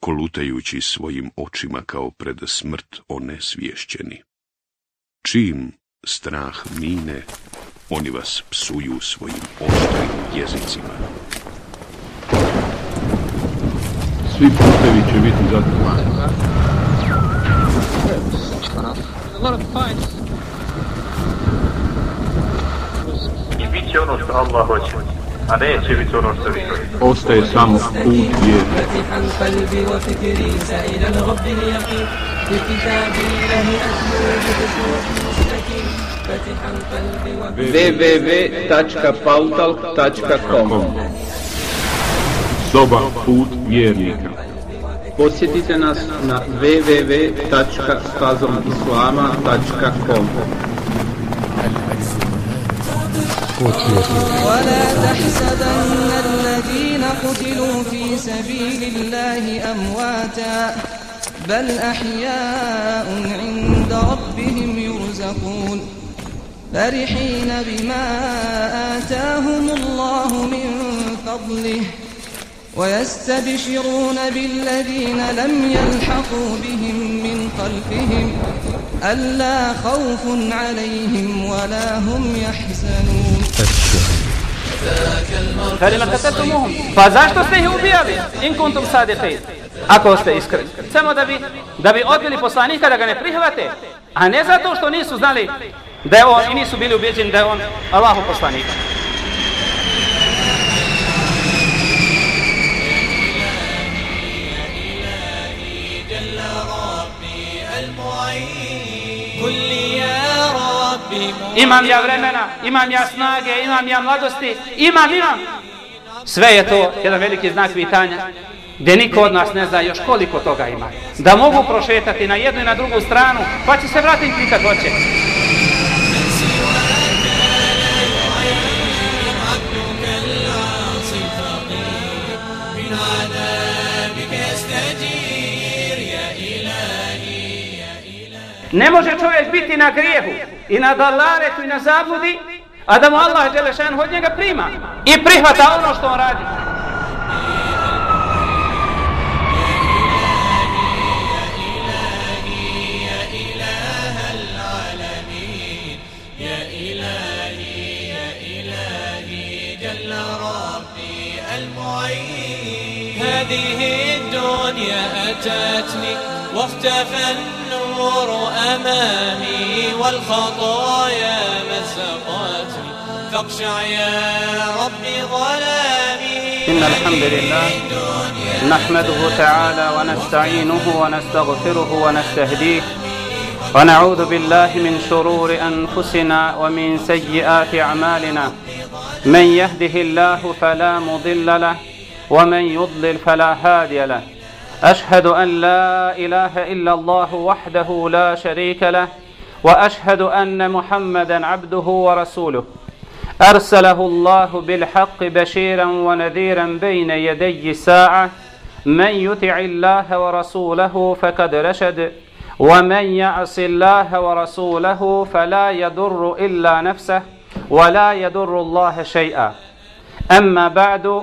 kolutajući svojim očima kao pred smrt onesvješćeni. Čim strah mine, oni vas psuju svojim oštrim jezicima. Svi putevi će biti zatvoreni. I bit će ono što Allah hoće, a neće biti ono što vi hoćete. Ostaje samo put je. www.pautalk.com Soba put vjernika Posjetite nas na www.stazomislama.com www.stazomislama.com ولا تحسبن الذين قتلوا في سبيل الله أمواتا بل أحياء عند ربهم يرزقون. فرحين بما آتاهم الله من فضله ويستبشرون بالذين لم يلحقوا بهم من خلفهم ألا خوف عليهم ولا هم يحزنون. Kalima katetumuhum. Pa zašto ste ih ubijali? In kuntum sadiqin. Ako ste iskreni. Samo da bi, da bi odbili poslanika da ga ne prihvate. A ne zato što nisu znali da je on i nisu bili ubeđeni da je on Allahu poslanik. Imam ja vremena, imam ja snage, imam ja mladosti, imam, imam. Sve je to jedan veliki znak pitanja gdje niko od nas ne zna još koliko toga ima. Da mogu prošetati na jednu i na drugu stranu, pa će se vratiti kad hoće. Ne može čovjek biti na grijehu i na dalaretu i na zabludi, a da mu Allah Đelešan od njega prima i prihvata ono što on radi. هذه الدنيا أتتني واختفى النور أمامي والخطايا مزقتني فاخشع يا ربي ظلامي. إن الحمد لله نحمده تعالى ونستعينه ونستغفره ونستهديه ونعوذ بالله من شرور أنفسنا ومن سيئات أعمالنا. من يهده الله فلا مضل له ومن يضلل فلا هادي له. أشهد أن لا إله إلا الله وحده لا شريك له وأشهد أن محمدا عبده ورسوله. أرسله الله بالحق بشيرا ونذيرا بين يدي الساعة من يطع الله ورسوله فقد رشد ومن يعص الله ورسوله فلا يضر إلا نفسه ولا يضر الله شيئا. أما بعد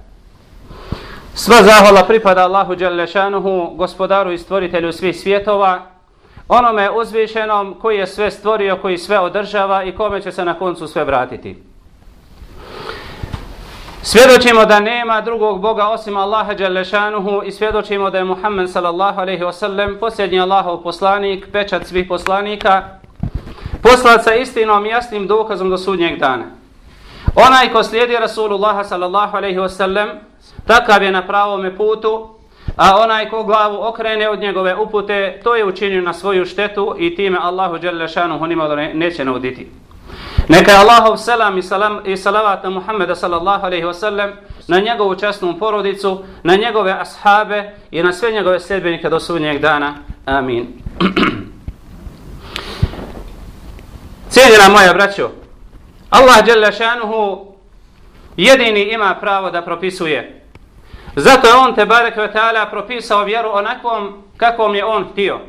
Sva zahvala pripada Allahu Đalešanuhu, gospodaru i stvoritelju svih svjetova, onome uzvišenom koji je sve stvorio, koji sve održava i kome će se na koncu sve vratiti. Svjedočimo da nema drugog Boga osim Allaha Đalešanuhu i svjedočimo da je Muhammed sallallahu alaihi wasallam posljednji Allahov poslanik, pečat svih poslanika, poslat sa istinom i jasnim dokazom do sudnjeg dana. Onaj ko slijedi Rasulullah sallallahu alaihi wasallam, takav je na pravome putu, a onaj ko glavu okrene od njegove upute, to je učinio na svoju štetu i time Allahu Đalešanuhu nimalo neće nauditi. Neka je Allahov selam i, salam, i salavat na Muhammeda sallallahu alaihi wasallam, na njegovu časnu porodicu, na njegove ashabe i na sve njegove sljedbenike do sudnjeg dana. Amin. Cijenjena moja braćo, Allah dželle jedini ima pravo da propisuje. Zato je on te barek ve taala propisao vjeru onakvom kakvom je on htio.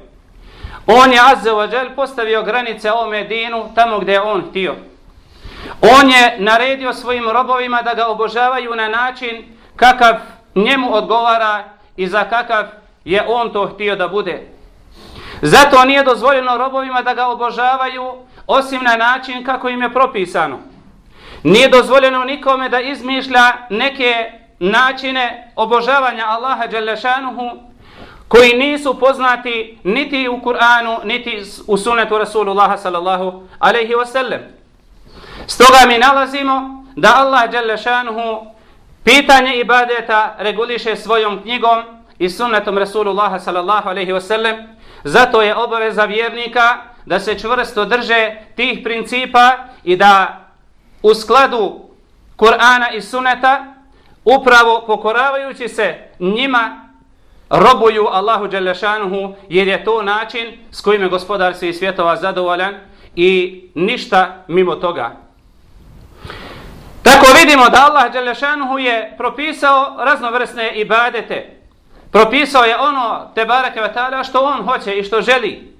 On je azze ođel postavio granice ovome dinu tamo gdje je on htio. On je naredio svojim robovima da ga obožavaju na način kakav njemu odgovara i za kakav je on to htio da bude. Zato nije dozvoljeno robovima da ga obožavaju osim na način kako im je propisano. Nije dozvoljeno nikome da izmišlja neke načine obožavanja Allaha Đelešanuhu koji nisu poznati niti u Kur'anu, niti u sunetu Rasulullaha sallallahu alaihi wasallam. Stoga mi nalazimo da Allah Đelešanuhu pitanje ibadeta reguliše svojom knjigom i sunnetom Rasulullaha sallallahu alaihi wasallam. Zato je obaveza vjernika da se čvrsto drže tih principa i da u skladu Kur'ana i sunneta upravo pokoravajući se njima robuju Allahu Đelešanuhu jer je to način s kojim je gospodar svih svjetova zadovoljan i ništa mimo toga. Tako vidimo da Allah Đelešanuhu je propisao raznovrsne ibadete. Propisao je ono te barake vatala što on hoće i što želi.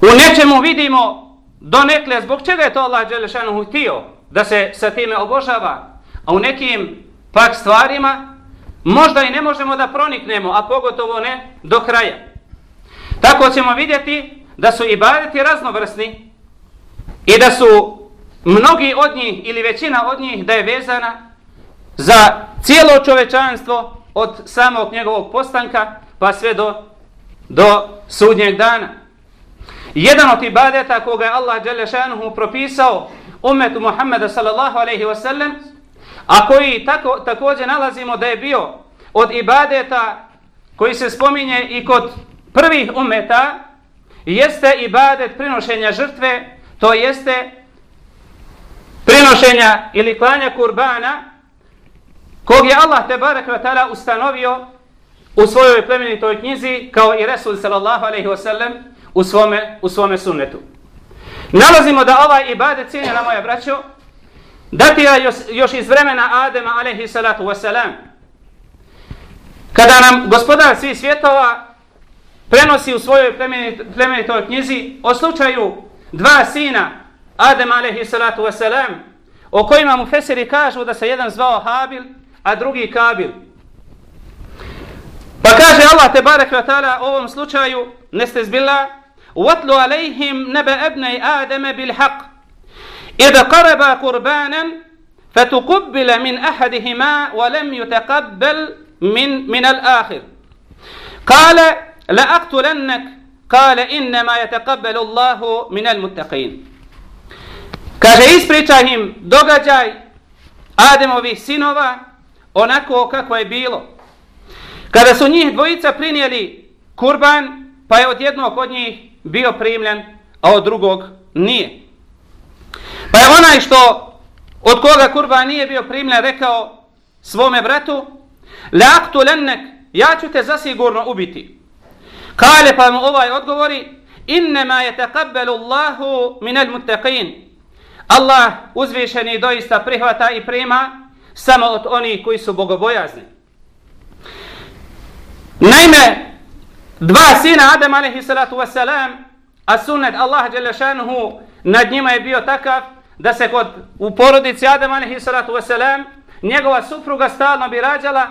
U nečemu vidimo donekle zbog čega je to Allah Đelešanuhu htio da se sa time obožava. A u nekim pak stvarima možda i ne možemo da proniknemo, a pogotovo ne do kraja. Tako ćemo vidjeti da su ibadeti raznovrsni i da su mnogi od njih ili većina od njih da je vezana za cijelo čovečanstvo od samog njegovog postanka pa sve do, do sudnjeg dana. Jedan od ibadeta koga je Allah Đelešanuhu propisao umetu Muhammeda sallallahu alaihi wasallam a koji tako, također nalazimo da je bio od ibadeta koji se spominje i kod prvih umeta jeste ibadet prinošenja žrtve to jeste prinošenja ili klanja kurbana kog je Allah te barek vatala ustanovio u svojoj plemenitoj knjizi kao i Resul sallallahu alaihi wasallam u svome, u svome sunnetu. Nalazimo da ovaj ibadet cijenjena moja braćo datira još, još iz vremena Adema alaihi salatu wasalam kada nam gospodar svih svjetova prenosi u svojoj plemenitoj knjizi o slučaju dva sina Adem alaihi salatu wasalam, o kojima mu Fesiri kažu da se jedan zvao Habil, a drugi Kabil. Pa kaže Allah te barek u ovom slučaju, neste zbila, وَاتْلُ عَلَيْهِمْ نَبَ أَبْنَيْ آدَمَ بِالْحَقِّ إِذَا قَرَبَا قُرْبَانًا فَتُقُبِّلَ مِنْ أَحَدِهِمَا وَلَمْ يُتَقَبَّلْ مِنْ, من الْآخِرِ قَالَ لَأَقْتُلَنَّكَ قَالَ إِنَّمَا يَتَقَبَّلُ اللَّهُ مِنَ الْمُتَّقِينَ Kaže, ispričaj im događaj Ademovih sinova onako kako je bilo. Kada su njih dvojica prinijeli kurban, pa je od jednog od njih bio primljen, a od drugog nije. Pa je onaj što od koga kurban nije bio primljen rekao svome bratu, Laktu lennek, ja ću te zasigurno ubiti. Kale pa mu ovaj odgovori, innema je tekabbelu Allahu minel muttaqin. Allah uzvišeni doista prihvata i prima samo od onih koji su bogobojazni. Naime, dva sina Adam alaihi salatu wasalam, a sunnet Allah Đelešanuhu nad njima je bio takav da se kod u porodici Adam alaihi salatu wasalam njegova supruga stalno bi rađala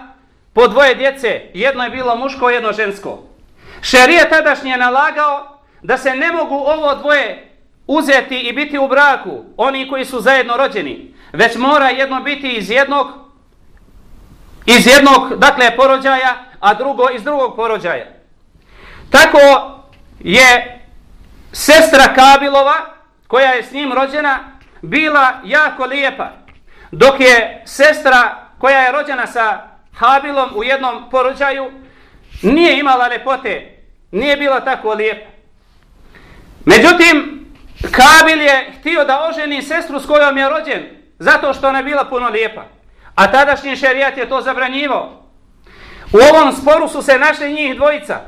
po dvoje djece. Jedno je bilo muško, jedno žensko. Šerije tadašnji je nalagao da se ne mogu ovo dvoje uzeti i biti u braku, oni koji su zajedno rođeni, već mora jedno biti iz jednog iz jednog, dakle, porođaja, a drugo iz drugog porođaja. Tako je sestra Kabilova, koja je s njim rođena, bila jako lijepa, dok je sestra koja je rođena sa Habilom u jednom porođaju, nije imala lepote, nije bila tako lijepa. Međutim, Kabil je htio da oženi sestru s kojom je rođen, zato što ona je bila puno lijepa. A tadašnji šerijat je to zabranjivao. U ovom sporu su se našli njih dvojica.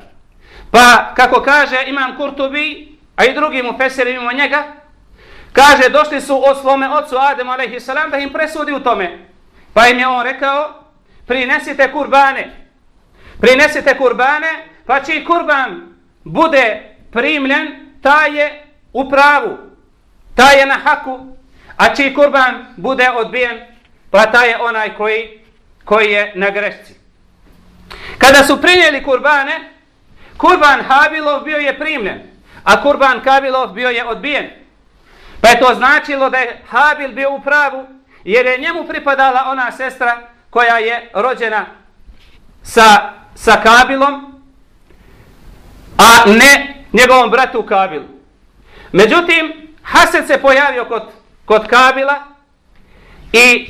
Pa, kako kaže imam Kurtubi, a i drugi mu feseri mimo njega, kaže, došli su od svome ocu Ademu, a.s. da im presudi u tome. Pa im je on rekao, prinesite kurbane. Prinesite kurbane, pa čiji kurban bude primljen, ta je u pravu, ta je na haku, a čiji kurban bude odbijen, pa ta je onaj koji, koji je na grešci. Kada su prinijeli kurbane, kurban Habilov bio je primljen, a kurban Kabilov bio je odbijen. Pa je to značilo da je Habil bio u pravu, jer je njemu pripadala ona sestra koja je rođena sa, sa Kabilom, a ne njegovom bratu Kabilu. Međutim, Hasan se pojavio kod, kod Kabila i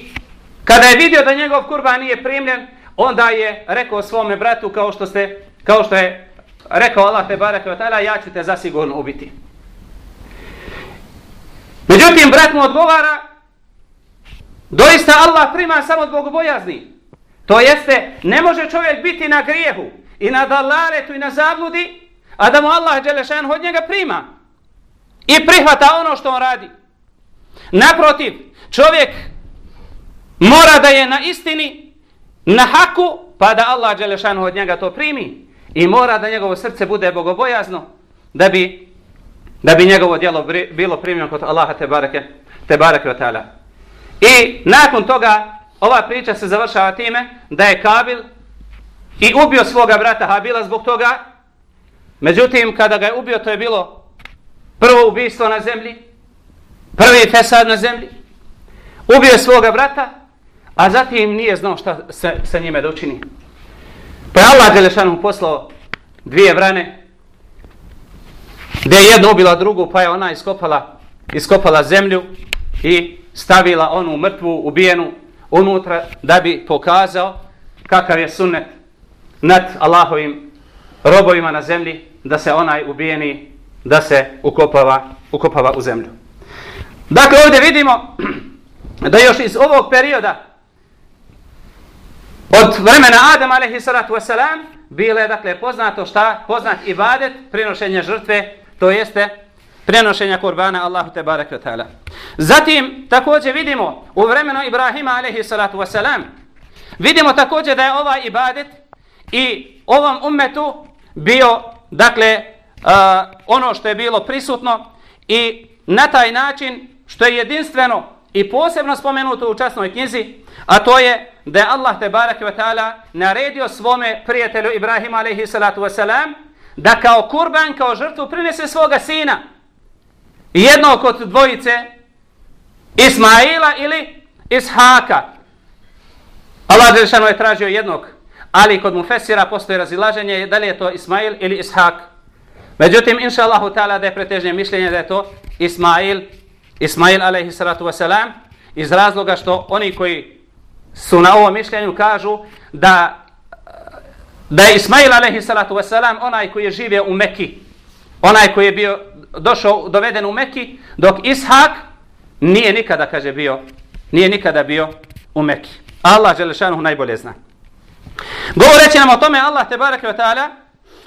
kada je vidio da njegov kurban nije primljen, onda je rekao svome bratu kao što ste kao što je rekao Allah te barake taala ja ću te zasigurno ubiti. Međutim brat mu odgovara doista Allah prima samo zbog bojazni. To jeste ne može čovjek biti na grijehu i na dalaretu i na zabludi a da mu Allah Đelešan od njega prima i prihvata ono što on radi. Naprotiv, čovjek mora da je na istini, na haku, pa da Allah Đelešan od njega to primi. I mora da njegovo srce bude bogobojazno, da bi, da bi njegovo djelo bilo primljeno kod Allaha te bareke, te bareke ta'ala. I nakon toga, ova priča se završava time da je Kabil i ubio svoga brata Habila zbog toga. Međutim, kada ga je ubio, to je bilo prvo ubistvo na zemlji, prvi fesad na zemlji. Ubio je svoga brata, a zatim nije znao šta se, sa njime da učini. Pa je Allah Đelešanu poslao dvije vrane, gdje je jedna ubila drugu, pa je ona iskopala, iskopala zemlju i stavila onu mrtvu, ubijenu, unutra, da bi pokazao kakav je sunnet nad Allahovim robovima na zemlji, da se onaj ubijeni, da se ukopava, ukopava u zemlju. Dakle, ovdje vidimo da još iz ovog perioda od vremena Adama alaihi salatu wasalam bilo je dakle poznato šta? Poznat ibadet, prinošenje žrtve, to jeste prenošenja kurbana Allahu te barek ta'ala. Zatim također vidimo u vremenu Ibrahima alaihi salatu wasalam vidimo također da je ovaj ibadet i ovom ummetu bio dakle uh, ono što je bilo prisutno i na taj način što je jedinstveno i posebno spomenuto u časnoj knjizi, a to je da je Allah te barake ve ta'ala naredio svome prijatelju Ibrahimu alejhi salatu ve selam da kao kurban, kao žrtvu prinese svoga sina. Jednog od dvojice Ismaila ili Ishaka. Allah Đelšanu je tražio jednog, ali kod mu fesira postoji razilaženje da li je to Ismail ili Ishak. Međutim, inša Allahu ta'ala da je pretežnje mišljenje da je to Ismail, Ismail alaihi salatu wa iz razloga što oni koji su na ovom mišljenju kažu da da je Ismail alaihi salatu wasalam onaj koji je živio u Mekki, onaj koji je bio došao, doveden u Mekki, dok Ishak nije nikada, kaže, bio, nije nikada bio u Mekki. Allah Želešanuhu najbolje zna. Govoreći nam o tome, Allah te barake wa ta'ala,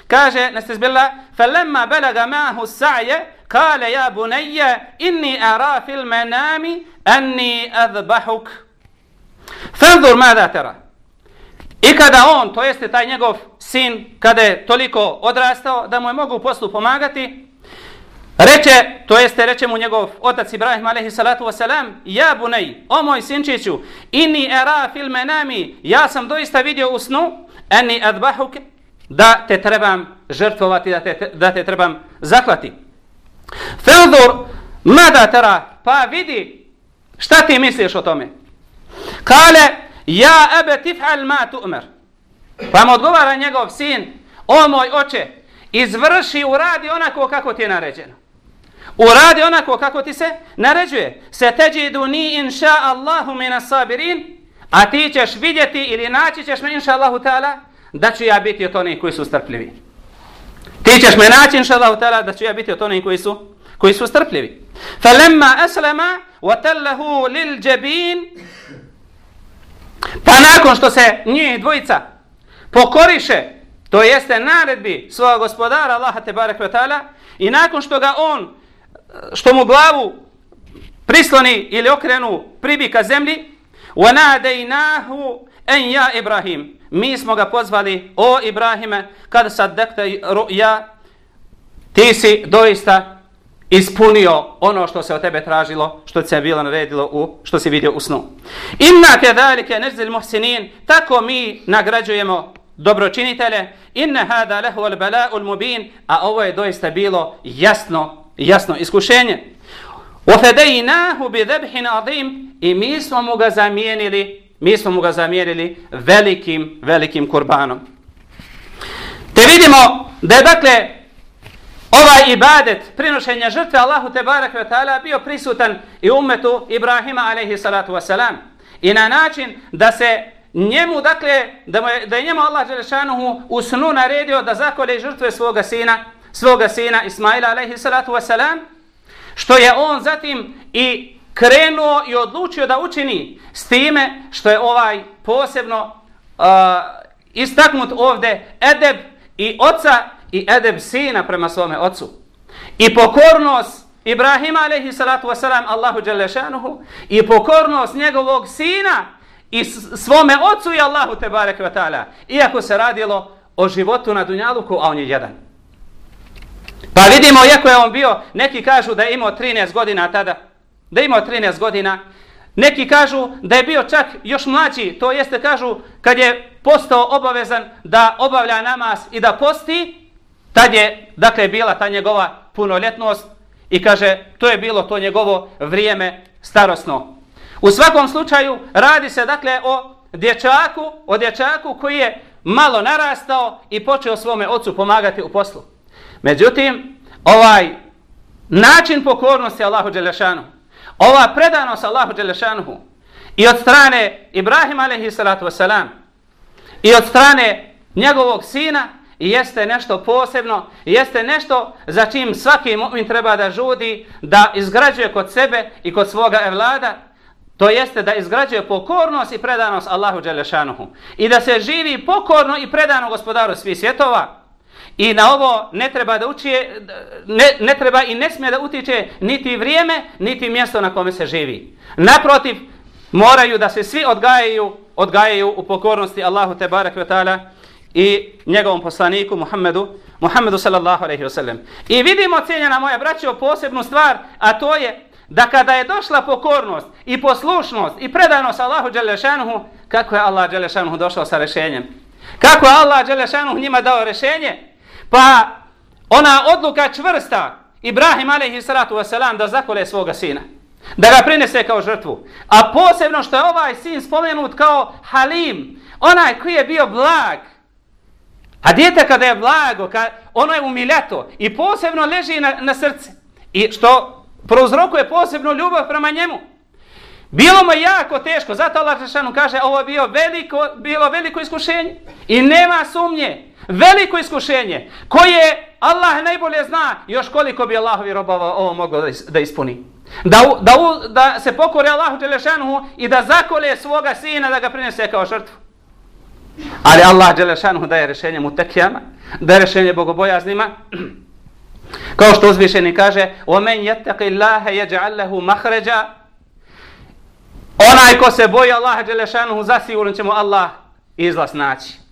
kaže, neste zbila, فَلَمَّا بَلَغَ مَاهُ السَّعْيَ قَالَ يَا بُنَيَّ إِنِّي أَرَى فِي الْمَنَامِ أَنِّي أَذْبَحُكَ Fenzur mada tera. I kada on, to jeste taj njegov sin, kada je toliko odrastao, da mu je mogu poslu pomagati, Reče, to jeste reče mu njegov otac Ibrahim alaihi salatu wasalam, ja bunej, o moj sinčiću, inni era fil menami, ja sam doista vidio u snu, eni adbahuk, da te trebam žrtvovati, da te, da te trebam zaklati. Feldur, mada tera, pa vidi, šta ti misliš o tome? Kale, ja ebe tif'al ma tu'mer. Pa mu odgovara njegov sin, o moj oče, izvrši, uradi onako kako ti je naređeno. Uradi onako kako ti se naređuje. Se teđidu ni inša Allahu mina sabirin, a ti ćeš vidjeti ili naći ćeš me inša Allahu ta'ala, da ću ja biti od onih koji su strpljivi. Ti ćeš me naći inša Allahu ta'ala, da ću ja biti od onih koji su, koji su strpljivi. Falemma aslama, wa tallahu lil džabin, pa nakon što se njih dvojica pokoriše, to jeste naredbi svoga gospodara Allaha te barek ta'ala, i nakon što ga on što mu glavu prisloni ili okrenu pribi ka zemlji وَنَادَيْنَاهُ أَنْ يَا Ibrahim Mi smo ga pozvali, o Ibrahime, kada sad dekta ja, ti si doista ispunio ono što se od tebe tražilo, što se je bilo naredilo, u, što si vidio u snu. Inna ke dalike nezil muhsinin, tako mi nagrađujemo dobročinitele, inna hada lehu al bala ul mubin, a ovo je doista bilo jasno, jasno iskušenje. Ufedejnahu bi zebhin azim i mi smo mu ga zamijenili, mi smo mu ga zamijenili velikim, velikim kurbanom. Te vidimo da je dakle ovaj ibadet prinošenja žrtve Allahu te barak ve taala bio prisutan i ummetu Ibrahima alejhi salatu vesselam. I na način da se njemu dakle da, je, da je njemu Allah dželle u snu naredio da zakole žrtve svoga sina svoga sina Ismaila alejhi salatu vesselam što je on zatim i krenuo i odlučio da učini s time što je ovaj posebno uh, istaknut ovde edeb i oca i edeb sina prema svome ocu. I pokornost Ibrahima alaihi salatu wasalam Allahu Đelešanuhu i pokornost njegovog sina i svome ocu i Allahu te barek wa ta'ala. Iako se radilo o životu na Dunjaluku, a on je jedan. Pa vidimo, iako je on bio, neki kažu da je imao 13 godina tada, da je imao 13 godina, neki kažu da je bio čak još mlađi, to jeste kažu kad je postao obavezan da obavlja namaz i da posti, tad je, dakle, bila ta njegova punoljetnost i kaže, to je bilo to njegovo vrijeme starosno. U svakom slučaju, radi se, dakle, o dječaku, o dječaku koji je malo narastao i počeo svome ocu pomagati u poslu. Međutim, ovaj način pokornosti Allahu Đelešanu, ova predanost Allahu Đelešanu i od strane Ibrahima alaihi salatu wasalam i od strane njegovog sina jeste nešto posebno, jeste nešto za čim svaki mu'min treba da žudi, da izgrađuje kod sebe i kod svoga evlada, to jeste da izgrađuje pokornost i predanost Allahu Đelešanuhu i da se živi pokorno i predano gospodaru svih svjetova, I na ovo ne treba da učije, ne, ne treba i ne smije da utiče niti vrijeme, niti mjesto na kome se živi. Naprotiv, moraju da se svi odgajaju, odgajaju u pokornosti Allahu te barek ve taala i njegovom poslaniku Muhammedu, Muhammedu sallallahu alejhi ve sellem. I vidimo cijenjena moja braćo posebnu stvar, a to je da kada je došla pokornost i poslušnost i predanost Allahu dželle kako je Allah dželle došao sa rešenjem? Kako je Allah dželle njima dao rešenje? Pa ona odluka čvrsta Ibrahim alaihi salatu wasalam da zakole svoga sina. Da ga prinese kao žrtvu. A posebno što je ovaj sin spomenut kao Halim. Onaj koji je bio blag. A dijete kada je blago, kad ono je umiljato i posebno leži na, na srce. I što prouzrokuje posebno ljubav prema njemu. Bilo mu jako teško, zato Allah Žešanu kaže ovo je bio veliko, bilo veliko iskušenje i nema sumnje veliko iskušenje koje Allah najbolje zna još koliko bi Allahovi robova ovo moglo da ispuni. Da, da, da se pokore Allahu Đelešanuhu i da zakole svoga sina da ga prinese kao žrtvu. Ali Allah Đelešanuhu daje rešenje mutekijama, daje rešenje bogobojaznima. Kao što uzvišeni kaže وَمَنْ يَتَّقِ اللَّهَ يَجْعَلْ لَهُ مَحْرَجَا Onaj ko se boji Allah Đelešanuhu zasigurno će mu Allah izlaz naći.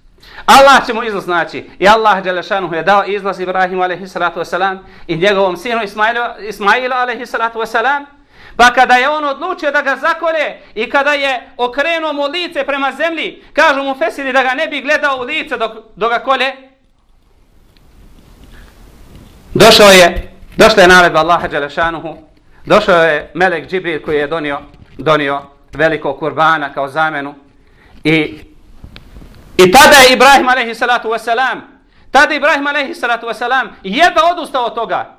Allah će mu izlaz naći. I Allah Đelešanuhu je dao izlaz Ibrahimu a.s. i njegovom sinu Ismailu, Ismailu a.s. Pa kada je on odlučio da ga zakolje i kada je okrenuo mu lice prema zemlji, kažu mu Fesiri da ga ne bi gledao u lice dok, dok ga kolje, došao je, došla je naredba Allaha Đelešanuhu, došao je Melek Džibril koji je donio, donio velikog kurbana kao zamenu. I I tada je Ibrahim alaihi salatu wasalam, tada Ibrahim alaihi salatu wasalam jedva odustao od toga.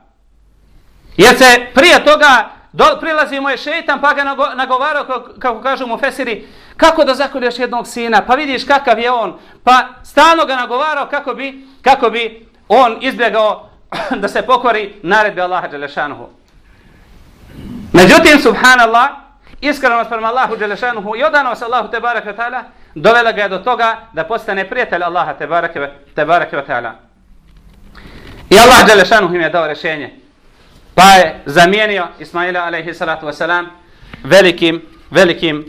Jer se prije toga do, prilazi mu je šeitan pa ga nagovarao, kako kažu mu Fesiri, kako da zakolješ jednog sina, pa vidiš kakav je on, pa stalno ga nagovarao kako bi, kako bi on izbjegao da se pokori naredbe Allaha Đelešanuhu. Međutim, subhanallah, iskreno prema Allahu Đelešanuhu i odano se Allahu Tebaraka ta'ala, dovela ga je do toga da postane prijatelj Allaha Tebareke ta'ala. I Allah Đelešanuhu im je dao rešenje. Pa je zamijenio Ismaila alaihi salatu wasalam velikim, velikim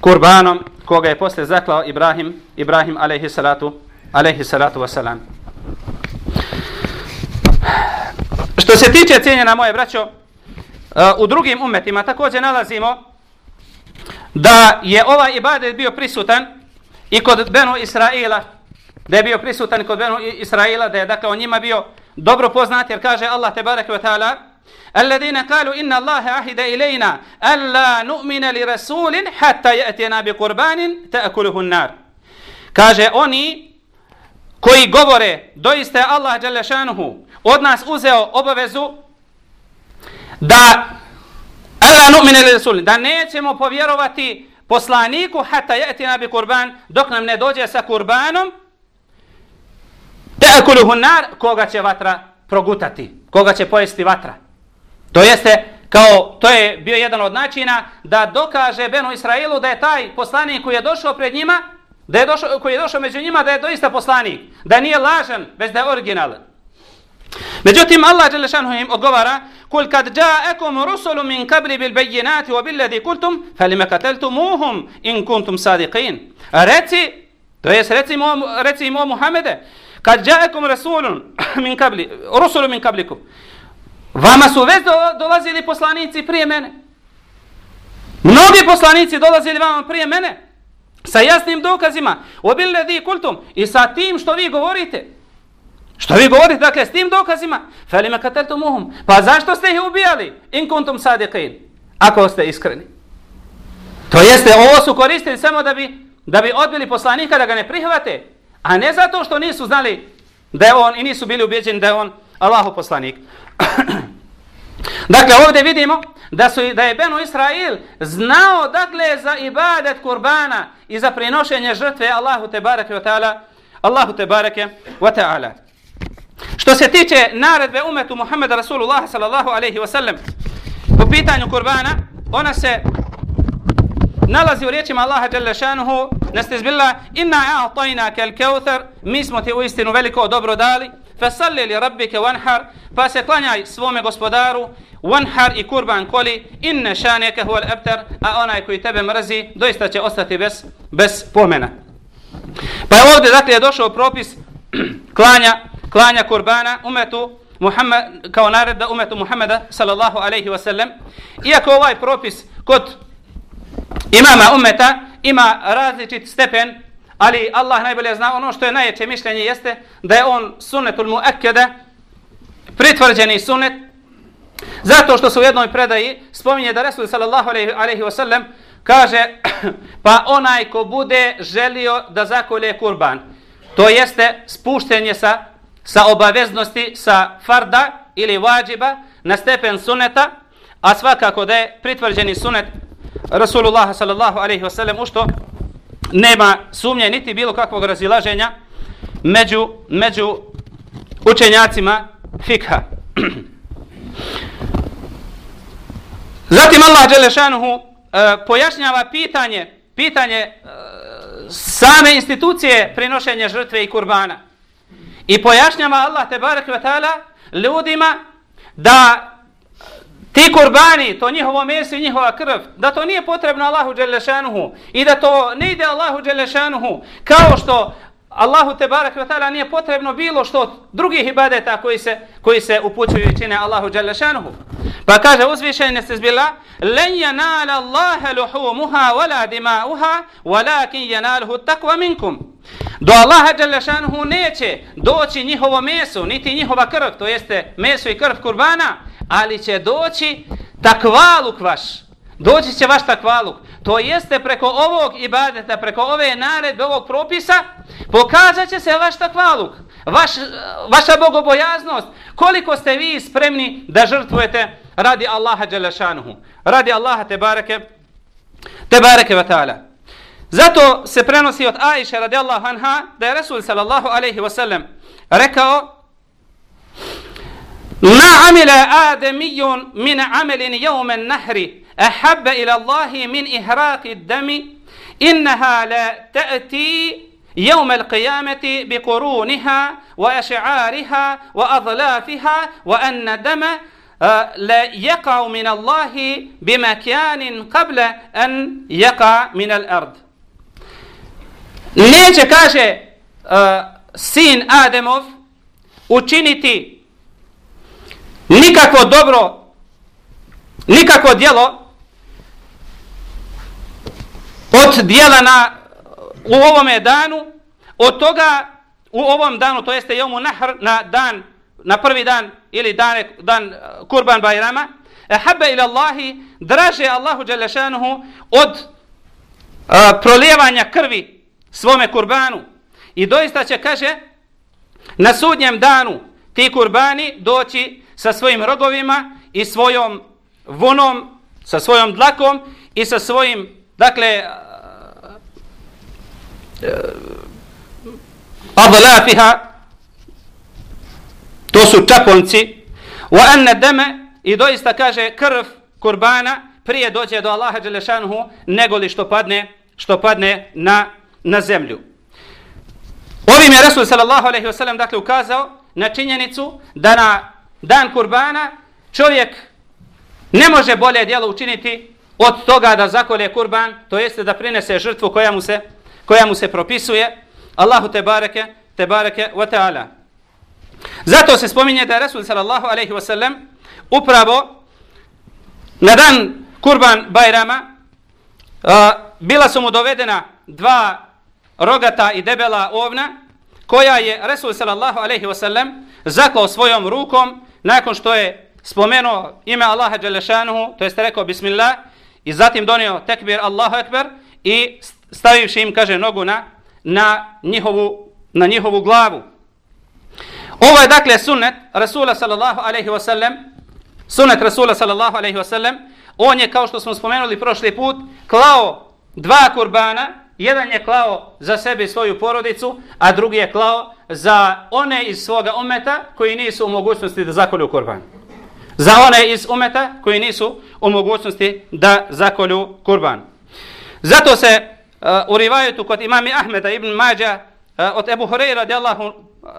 kurbanom koga je posle zaklao Ibrahim, Ibrahim alaihi salatu, alaihi salatu wasalam. Što se tiče cijenjena moje braćo, e, u drugim umetima također nalazimo da je ovaj ibadet bio prisutan i kod Benu Israila, da je bio prisutan kod Benu Israila, da je dakle on njima bio dobro poznat, jer kaže Allah te barek ve ta'ala, الذين قالوا إن الله عهد إلينا ألا نؤمن لرسول حتى يأتينا بقربان تأكله النار kaže oni koji govore doista je Allah Đelešanuhu od nas uzeo obavezu da Allah nu'mine li rasul, da nećemo povjerovati poslaniku hata jeti nabi kurban, dok nam ne dođe sa kurbanom, te akuluhu nar, koga će vatra progutati, koga će pojesti vatra. To jeste, kao, to je bio jedan od načina da dokaže Benu Israilu da je taj poslanik koji je došao pred njima, da je došao, koji je došao među njima, da je doista poslanik, da nije lažan, već da je originalan. Međutim, Allah Đelešanu im odgovara Kul kad ja'akum rusulu min kabli bil bejinati wa bil ladhi kultum falima kateltumuhum in kuntum sadiqin. Reci, to jest reci mo, reci mo Muhammede, kad ja'akum rasulun min kabli, rusulu min kablikum. Vama su već dolazili poslanici prije mene. Mnogi poslanici dolazili vama prije mene sa jasnim dokazima. Wa bil kultum i sa tim što vi govorite. Što vi govorite, dakle, s tim dokazima? Felime kateltu muhum. Pa zašto ste ih ubijali? In kuntum sadiqin. Ako ste iskreni. To jeste, ovo su koristili samo da bi, da bi odbili poslanika da ga ne prihvate. A ne zato što nisu znali da je on i nisu bili ubeđeni da je on Allahu poslanik. dakle, ovdje vidimo da su da je Benu Israil znao dakle za ibadet kurbana i za prinošenje žrtve Allahu te bareke ve taala Allahu te bareke ve taala Što se tiče naredbe umetu Muhammeda Rasulullah sallallahu alaihi wa sallam po pitanju kurbana, ona se nalazi u riječima Allaha dželle šanuhu, nestizbillah, inna a'tayna kal keuthar, mi smo ti u istinu veliko dobro dali, fasalli li rabbike wanhar, pa se klanjaj svome gospodaru, wanhar i kurban koli, inne šaneke huval abtar, a onaj koji tebe mrzi, doista će ostati bez, bez pomena. Pa je ovdje, dakle, je došao propis klanja klanja kurbana umetu Muhammed, kao naredba umetu Muhammeda sallallahu alaihi wa sallam. Iako ovaj propis kod imama umeta ima različit stepen, ali Allah najbolje zna ono što je najjače mišljenje jeste da je on sunnetul muakkada, pritvrđeni sunnet, zato što se u jednoj predaji spominje da Resul sallallahu alaihi wa sallam kaže pa onaj ko bude želio da zakolje kurban, to jeste spuštenje sa sa obaveznosti sa farda ili vađiba na stepen suneta, a svakako da je pritvrđeni sunet Rasulullah sallallahu alaihi wa sallam što? Nema sumnje niti bilo kakvog razilaženja među, među učenjacima fikha. Zatim Allah Đelešanuhu e, pojašnjava pitanje pitanje e, same institucije prinošenja žrtve i kurbana. I pojašnjava Allah Tebarek Vatala ve taala ljudima da ti kurbani, to njihovo meso i njihova krv, da to nije potrebno Allahu dželle šanehu i da to ne ide Allahu dželle šanehu kao što Allahu te barek ta'ala nije potrebno bilo što od drugih ibadeta koji se, koji se upućuju i čine Allahu dželle. Pa kaže uzvišenje se zbila len janala Allahe luhumuha wala dima'uha walakin yanaluhu takva minkum. Do Allaha dželle neće doći njihovo meso, niti njihova krv, to jeste meso i krv kurbana, ali će doći takvaluk vaš. Doći će vaš takvaluk. To jeste preko ovog ibadeta, preko ove naredbe, ovog propisa, pokazat će se vaš takvaluk, vaš, vaša bogobojaznost, koliko ste vi spremni da žrtvujete radi Allaha Đelešanuhu, radi Allaha Tebareke, Tebareke Vatala. Zato se prenosi od Aisha radijallahu anha da je Resul sallallahu alaihi wasallam rekao Ma amila adamijun min amelin jevmen nahri أحب إلى الله من إهراق الدم؟ إنها لا تأتي يوم القيامة بقرونها وأشعارها وأضلافها وأن الدم لا يقع من الله بمكان قبل أن يقع من الأرض. Neće, kaže, uh, sin Ademov učiniti nikakvo dobro, nikakvo djelo od djela na, u ovome danu, od toga u ovom danu, to jeste jomu nahr, na dan, na prvi dan ili dan, dan kurban bajrama, eh, habbe ila Allahi, draže Allahu Đelešanuhu od a, prolijevanja krvi svome kurbanu. I doista će, kaže, na sudnjem danu ti kurbani doći sa svojim rogovima i svojom vunom, sa svojom dlakom i sa svojim, dakle, eh, eh, adlafiha to su čaponci, wa anna dama i doista kaže krv kurbana prije dođe do Allaha Đelešanuhu, nego li što padne što padne na na zemlju. Ovim je Rasul sallallahu alejhi ve sellem dakle ukazao na činjenicu da na dan kurbana čovjek ne može bolje djelo učiniti od toga da zakolje kurban, to jeste da prinese žrtvu koja mu se koja mu se propisuje. Allahu te bareke te bareke wa ta'ala. Zato se spominje da je Resul sallallahu alaihi wa sallam upravo na dan kurban Bajrama uh, bila su mu dovedena dva rogata i debela ovna koja je Resul sallallahu alaihi wa sallam zaklao svojom rukom nakon što je spomenuo ime Allaha Đelešanuhu, to jeste rekao Bismillah, i zatim donio tekbir Allahu Ekber i stavivši im, kaže, nogu na, na, njihovu, na njihovu glavu. Ovo je, dakle, sunnet Rasula sallallahu alaihi wasallam, sunnet Rasula sallallahu alaihi wasallam, on je, kao što smo spomenuli prošli put, klao dva kurbana, jedan je klao za sebe i svoju porodicu, a drugi je klao za one iz svoga umeta koji nisu u mogućnosti da zakolju kurban. Za one iz umeta koji nisu u mogućnosti da zakolju kurban. Zato se uh, u rivajetu kod imami Ahmeda ibn Mađa uh, od Ebu Hureyra radijallahu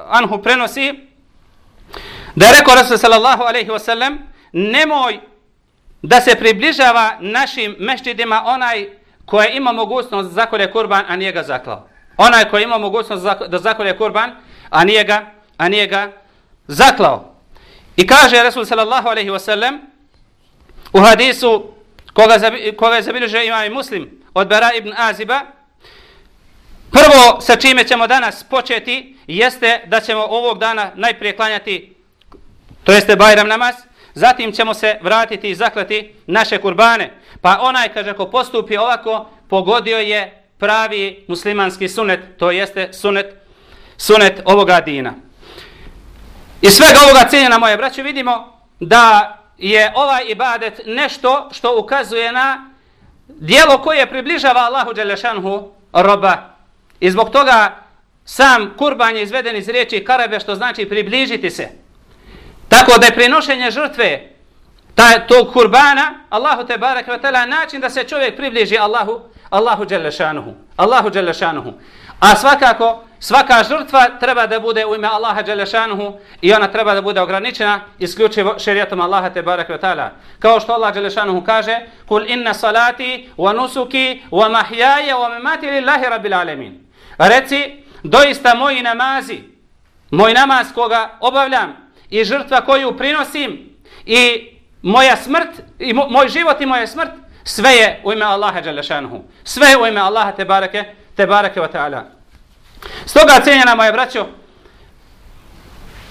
anhu prenosi da je rekao Rasul sallallahu alaihi wasallam nemoj da se približava našim mešćidima onaj koji ima mogućnost da zakolje kurban, a nije ga zaklao. Onaj koji ima mogućnost da zakolje kurban, a nije ga, a nije ga zaklao. I kaže Rasul sallallahu alaihi wasallam u hadisu koga, koga je zabilježio imam i muslim, od Bara ibn Aziba. Prvo sa čime ćemo danas početi jeste da ćemo ovog dana najprije klanjati, to jeste Bajram namaz, zatim ćemo se vratiti i zaklati naše kurbane. Pa onaj, kaže, ko postupi ovako, pogodio je pravi muslimanski sunet, to jeste sunet, sunet ovoga dina. I svega ovoga cijenjena moje braće vidimo da je ovaj ibadet nešto što ukazuje na dijelo koje približava Allahu Đelešanhu roba. I zbog toga sam kurban je izveden iz riječi karabe što znači približiti se. Tako da je prinošenje žrtve taj, tog kurbana Allahu te barek vatala način da se čovjek približi Allahu Allahu Đelešanuhu. Allahu Đelešanuhu. A svakako svaka žrtva treba da bude u ime Allaha Đelešanuhu i ona treba da bude ograničena isključivo šerijatom Allaha te barak ta'ala. Kao što Allah Đelešanuhu kaže Kul inna salati wa nusuki wa mahjaje wa memati lillahi rabbil alemin. Reci doista moji namazi, moj namaz koga obavljam i žrtva koju prinosim i moja smrt, i moj život i moja smrt, sve je u ime Allaha Đalešanuhu. Sve je u ime Allaha Tebareke, Tebareke wa ta'ala. Stoga cijenjena moje braćo,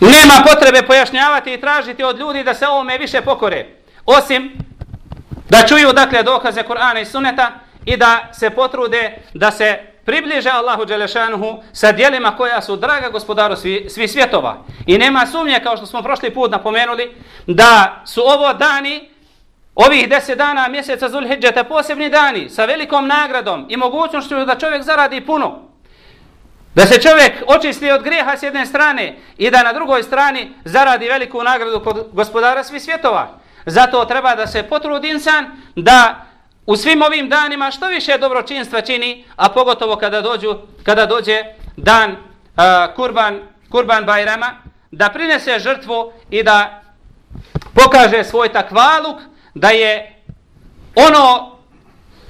nema potrebe pojašnjavati i tražiti od ljudi da se ovome više pokore. Osim da čuju dakle dokaze Kur'ana i Sunneta i da se potrude da se približe Allahu Đelešanuhu sa dijelima koja su draga gospodaru svi, svi svjetova. I nema sumnje, kao što smo prošli put napomenuli, da su ovo dani, ovih deset dana mjeseca Zulhidžeta, posebni dani sa velikom nagradom i mogućnošću da čovjek zaradi puno. Da se čovjek očisti od grijeha s jedne strane i da na drugoj strani zaradi veliku nagradu kod gospodara svih svjetova. Zato treba da se potrudi insan da u svim ovim danima što više dobročinstva čini, a pogotovo kada dođu kada dođe dan uh, kurban, kurban Bajrama, da prinese žrtvu i da pokaže svoj takvaluk, da je ono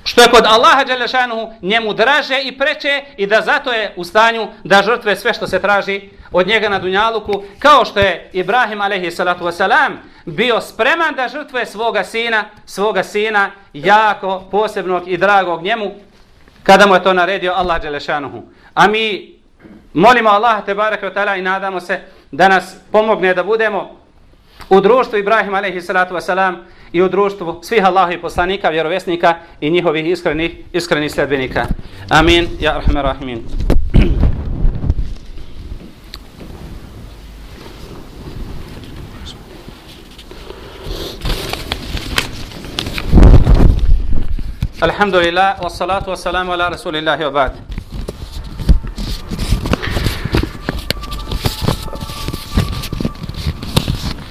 što je kod Allaha Đelešanuhu njemu draže i preče i da zato je u stanju da žrtve sve što se traži od njega na Dunjaluku, kao što je Ibrahim alaihi salatu wasalam bio spreman da žrtve svoga sina, svoga sina jako posebnog i dragog njemu, kada mu je to naredio Allah Đelešanuhu. A mi molimo Allaha te barake i nadamo se da nas pomogne da budemo u društvu Ibrahim alaihi salatu wasalam i u društvu svih Allahovih poslanika, vjerovjesnika i njihovih iskrenih, iskrenih sljedbenika. Amin. Ja rahme rahimin. Alhamdulillah, wassalatu wassalamu ala rasulillahi wa ba'd.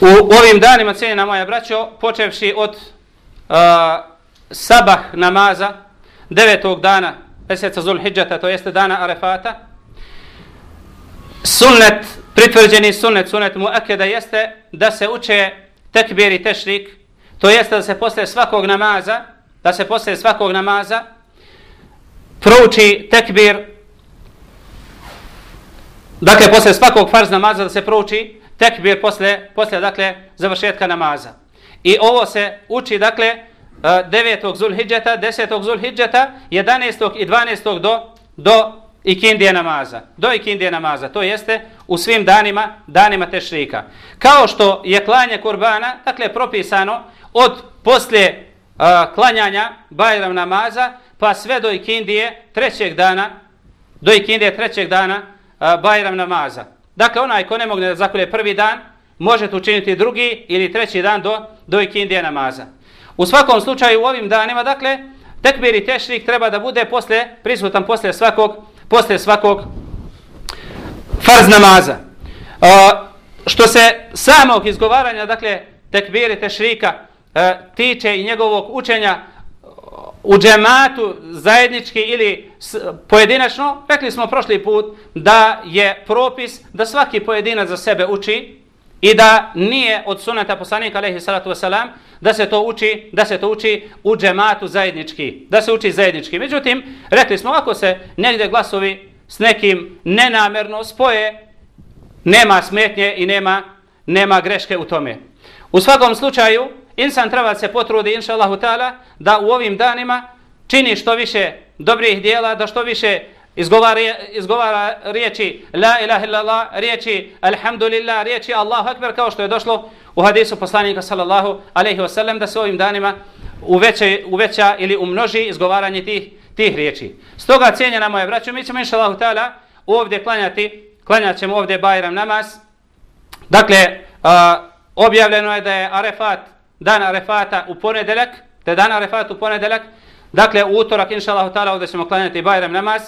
U ovim danima, cijenina moja braćo, počevši od uh, sabah namaza, devetog dana mjeseca Zulhidžata, to jeste dana Arefata, sunnet, pritvrđeni sunnet, sunnet mu akeda jeste da se uče tekbir i tešrik, to jeste da se posle svakog namaza, da se posle svakog namaza prouči tekbir, dakle posle svakog farz namaza da se prouči tekbir posle, posle dakle, završetka namaza. I ovo se uči, dakle, e, 9. Zulhidžeta, 10. Zulhidžeta, 11. i 12. do, do ikindije namaza. Do ikindije namaza, to jeste u svim danima, danima tešrika. Kao što je klanje kurbana, dakle, propisano od poslije uh, klanjanja Bajram namaza, pa sve do ikindije trećeg dana, do ikindije trećeg dana uh, Bajram namaza. Dakle, onaj ko ne mogne da zakolje prvi dan, može to učiniti drugi ili treći dan do, do ikindije namaza. U svakom slučaju u ovim danima, dakle, tekbir i tešrik treba da bude posle, prisutan posle svakog, posle svakog farz namaza. Uh, što se samog izgovaranja, dakle, tekbir i tešrika e, tiče i njegovog učenja u džematu zajednički ili pojedinačno, rekli smo prošli put da je propis da svaki pojedinac za sebe uči i da nije od sunata poslanika alejhi salatu vesselam da se to uči da se to uči u džematu zajednički da se uči zajednički. Međutim rekli smo ako se negde glasovi s nekim nenamerno spoje nema smetnje i nema nema greške u tome. U svakom slučaju insan treba se potrudi, inša Allahu ta'ala, da u ovim danima čini što više dobrih dijela, da što više izgovara, izgovara riječi La ilaha illallah, riječi Alhamdulillah, riječi Allahu Akbar, kao što je došlo u hadisu poslanika sallallahu alaihi wasallam, da se ovim danima uveća, uveća ili umnoži izgovaranje tih, tih riječi. Stoga cijenjena moje braćo, mi ćemo inša Allahu ta'ala ovdje klanjati, klanjat ćemo ovdje Bajram namaz. Dakle, a, objavljeno je da je Arefat dan Arefata u ponedeljak, te dan Arefata u ponedeljak, dakle u utorak, inša Allah, ta'ala, ovdje ćemo klanjati Bajram namaz,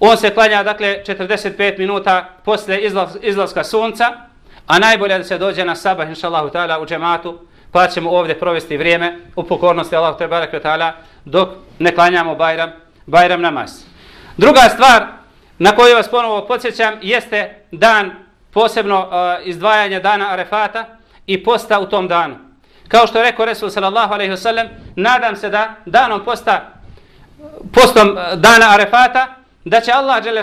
on se klanja, dakle, 45 minuta posle izlaz, izlaska sunca, a najbolje da se dođe na sabah, inša Allah, ta'ala, u džematu, pa ćemo ovdje provesti vrijeme u pokornosti Allah, ta'ala, dok ne klanjamo Bajram, Bajram namaz. Druga stvar na koju vas ponovo podsjećam jeste dan posebno uh, izdvajanje dana Arefata i posta u tom danu. Kao što je rekao Resul sallallahu alejhi ve sellem, nadam se da danom posta postom eh, dana Arefata da će Allah dželle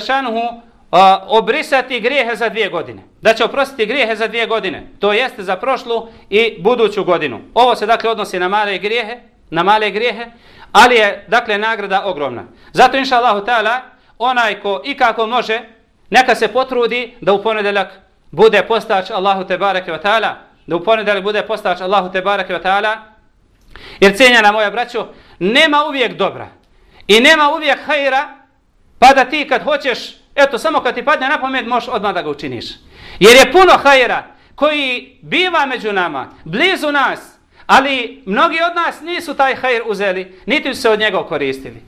a, eh, obrisati grijehe za dvije godine. Da će oprostiti grijehe za dvije godine. To jeste za prošlu i buduću godinu. Ovo se dakle odnosi na male grijehe, na male grijehe, ali je dakle nagrada ogromna. Zato inša Allahu ta'ala, onaj ko i kako može, neka se potrudi da u ponedeljak bude postač Allahu te bareke ve taala, da u ponedeljak bude postač Allahu te barake taala. Jer cijenjena moja braćo, nema uvijek dobra i nema uvijek hajra, pa da ti kad hoćeš, eto samo kad ti padne na pamet, možeš odmah da ga učiniš. Jer je puno hajra koji biva među nama, blizu nas, ali mnogi od nas nisu taj hajr uzeli, niti su se od njega koristili.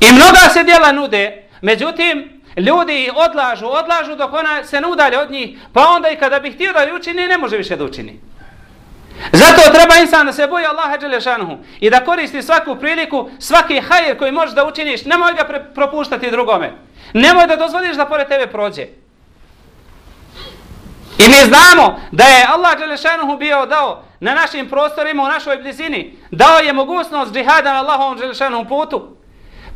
I mnoga se djela nude, međutim, ljudi odlažu, odlažu dok ona se ne udalje od njih, pa onda i kada bi htio da učini, ne može više da učini. Zato treba insan da se boji Allaha Đelešanuhu i da koristi svaku priliku, svaki hajer koji možeš da učiniš, nemoj ga propuštati drugome. Nemoj da dozvoliš da pored tebe prođe. I mi znamo da je Allah Đelešanuhu bio dao na našim prostorima, u našoj blizini, dao je mogućnost džihada na Allahovom Đelešanuhu putu.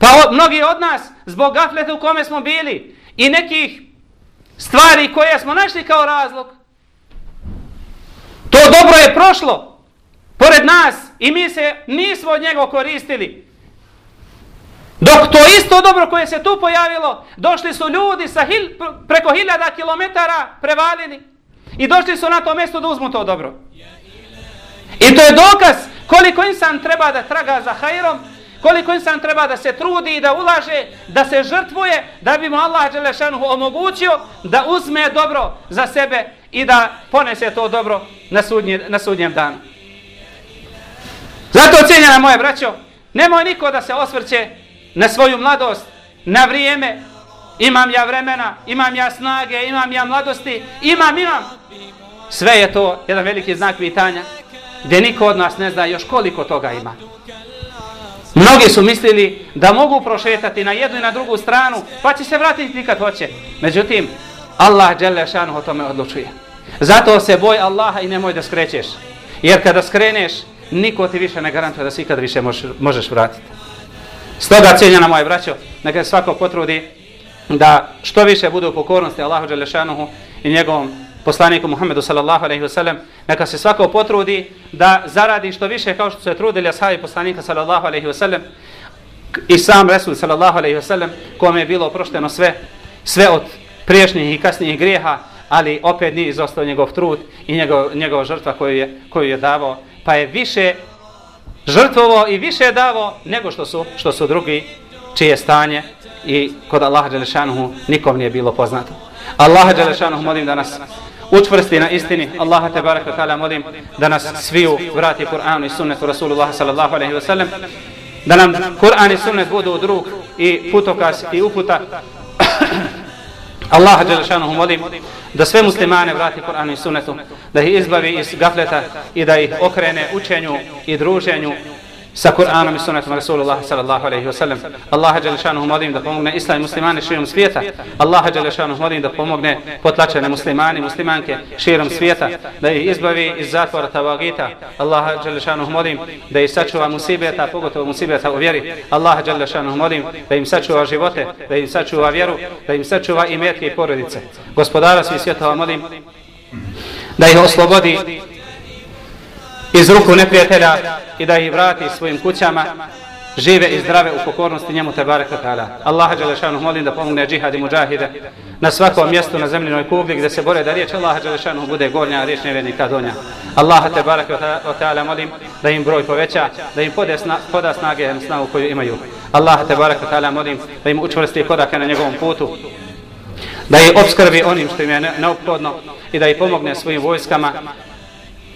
Pa od, mnogi od nas, zbog gafleta u kome smo bili i nekih stvari koje smo našli kao razlog, to dobro je prošlo pored nas i mi se nismo od njega koristili. Dok to isto dobro koje se tu pojavilo, došli su ljudi sa hil, preko hiljada kilometara prevalili i došli su na to mjesto da uzmu to dobro. I to je dokaz koliko insan treba da traga za hajrom koliko insan treba da se trudi i da ulaže, da se žrtvuje, da bi mu Allah Đelešanuhu omogućio da uzme dobro za sebe i da ponese to dobro na, sudnje, na sudnjem danu. Zato cijenjena moje braćo, nemoj niko da se osvrće na svoju mladost, na vrijeme, imam ja vremena, imam ja snage, imam ja mladosti, imam, imam. Sve je to jedan veliki znak pitanja, gdje niko od nas ne zna još koliko toga ima. Mnogi su mislili da mogu prošetati na jednu i na drugu stranu, pa će se vratiti kad hoće. Međutim, Allah Đelešanu o tome odlučuje. Zato se boj Allaha i nemoj da skrećeš. Jer kada skreneš, niko ti više ne garantuje da se ikad više možeš, možeš vratiti. Stoga, cijenjena moje braćo, neka svako potrudi da što više bude u pokornosti Allahu Đelešanuhu i njegovom poslaniku Muhammedu sallallahu alejhi ve sellem neka se svako potrudi da zaradi što više kao što se trudili ashabi poslanika sallallahu alejhi ve sellem i sam Resul sallallahu alejhi ve sellem kome je bilo oprošteno sve sve od priješnjih i kasnijih grijeha ali opet nije izostao njegov trud i njegov, njegova žrtva koju je, koju je davao pa je više žrtvovo i više davo nego što su što su drugi čije stanje i kod Allaha Đelešanuhu nikom nije bilo poznato. Allaha Đelešanuhu molim da nas učvrsti na istini. Allaha te baraka ta'ala molim da nas sviju vrati Kur'anu i sunnetu Rasulullah sallallahu alaihi wa sallam. Da nam Kur'an i sunnet budu drug i putokaz i uputa. Allaha dželešanuhu molim da sve muslimane vrati Kur'anu i sunnetu, da ih izbavi iz gafleta i da ih okrene učenju i druženju sa Kur'anom i sunnetom Rasulullah sallallahu alaihi wa sallam. Allaha Đelešanuhu molim da pomogne islam i muslimane širom svijeta. Allaha Đelešanuhu molim da pomogne potlačene muslimani i muslimanke širom svijeta, da ih izbavi iz zatvora tavagita. Allaha Đelešanuhu molim da ih sačuva musibeta, pogotovo musibeta u vjeri. Allaha Đelešanuhu molim da im sačuva živote, da im sačuva vjeru, da im sačuva i metke i porodice. Gospodara svih svjetova molim da ih oslobodi iz ruku neprijatelja i da ih vrati svojim kućama žive i zdrave u pokornosti njemu te bareka ta'ala. Allaha Đelešanu molim da pomogne džihad i muđahide na svakom mjestu na zemljinoj kugli gdje se bore da riječ Allaha Đelešanu bude gornja, a riječ nevjernika donja. Allaha te bareka ta'ala molim da im broj poveća, da im pode sna, poda snage na snagu koju imaju. Allaha te bareka ta'ala molim da im učvrsti korake na njegovom putu, da ih obskrbi onim što im je neophodno i da ih pomogne svojim vojskama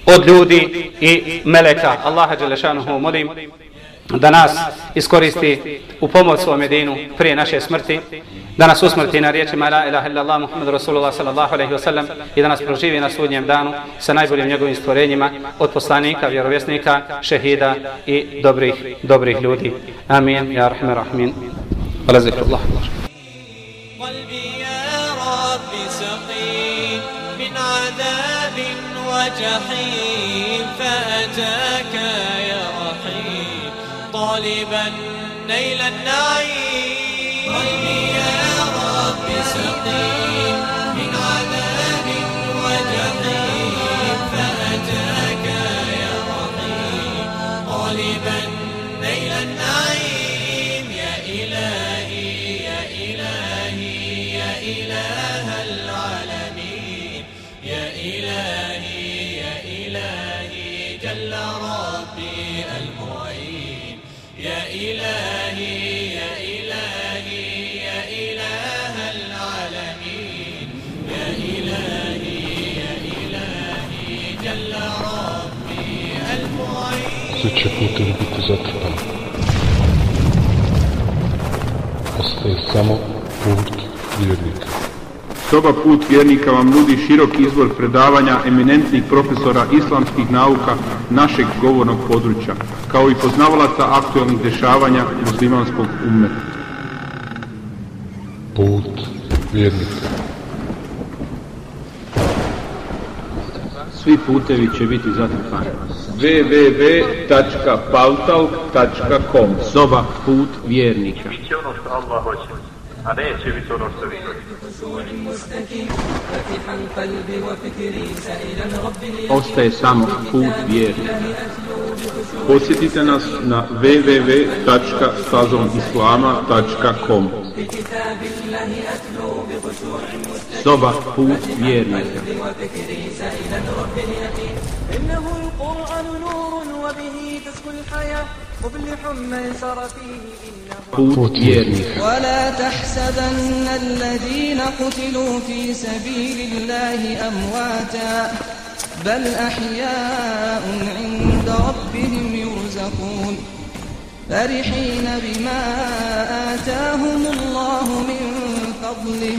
od ljudi i meleka. Allaha Đelešanuhu molim da nas iskoristi u pomoć svojom jedinu prije naše smrti, da nas usmrti na riječima La ilaha illallah Muhammadu Rasulullah sallallahu alaihi wa sallam i da nas proživi na sudnjem danu sa najboljim njegovim stvorenjima od poslanika, vjerovjesnika, šehida i dobrih, dobrih ljudi. Amin. Ja rahme rahmin. Hvala zikrullah. قلبي يا رب سقي من عذاب وجحيم فأتاك يا رحيم. طالبا نيل النعيم قلبي يا رب رقيم من عذاب وجحيم. Sve će putevi biti zatrpani. Ostaje samo put vjernika. Stoga put vjernika vam nudi širok izbor predavanja eminentnih profesora islamskih nauka našeg govornog područja, kao i poznavalaca aktualnih dešavanja muslimanskog ummeta. Put vjernika. svi putevi će biti zatrpani. www.paltalk.com Soba put vjernika. Biće ono što Allah hoće, a neće biti ono što vi hoćete. Ostaje samo put vjernika. Posjetite nas na www.sazonislama.com www.sazonislama.com سائلا رب اليقين إنه القرآن نور وبه تسكو الحياة مفلح من سر فيه إنه Put vjernika. ولا تحسبن الذين قتلوا في سبيل الله أمواتا بل أحياء عند ربهم يرزقون. فرحين بما آتاهم الله من فضله.